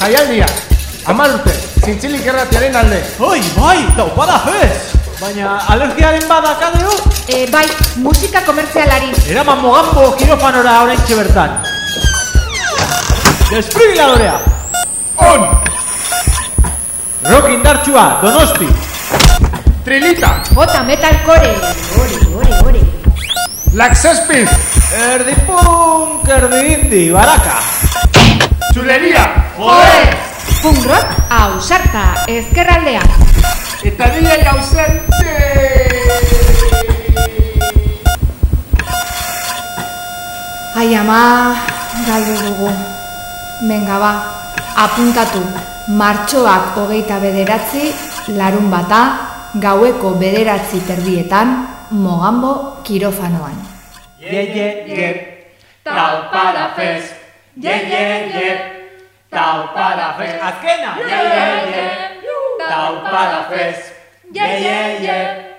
jaialdia. Amar urte, zintzilik erratiaren alde. Oi, bai, taupada fez! Baina alergiaren badakadeo? E, bai, musika komertzialari. Eraman mogambo kirofanora orain bertan. Desfibriladorea! On! Rock indartsua, donosti! Trilita! Bota metal core. Ore, ore, ore. Laxespis! Erdi punk, erdi indi, baraka! Punk rock, ausarta, ezkerraldea. Eta dile gauzente! Ai ama, galdu dugu. Benga ba, apuntatu. Martxoak hogeita bederatzi, larun bata, gaueko bederatzi terdietan, mogambo kirofanoan. Ye, ye, ye, taupada fez! Ye, ye, ye, taupada fez! Azkena! Ye, ye, ye, taupada fez! Ye, ye, ye!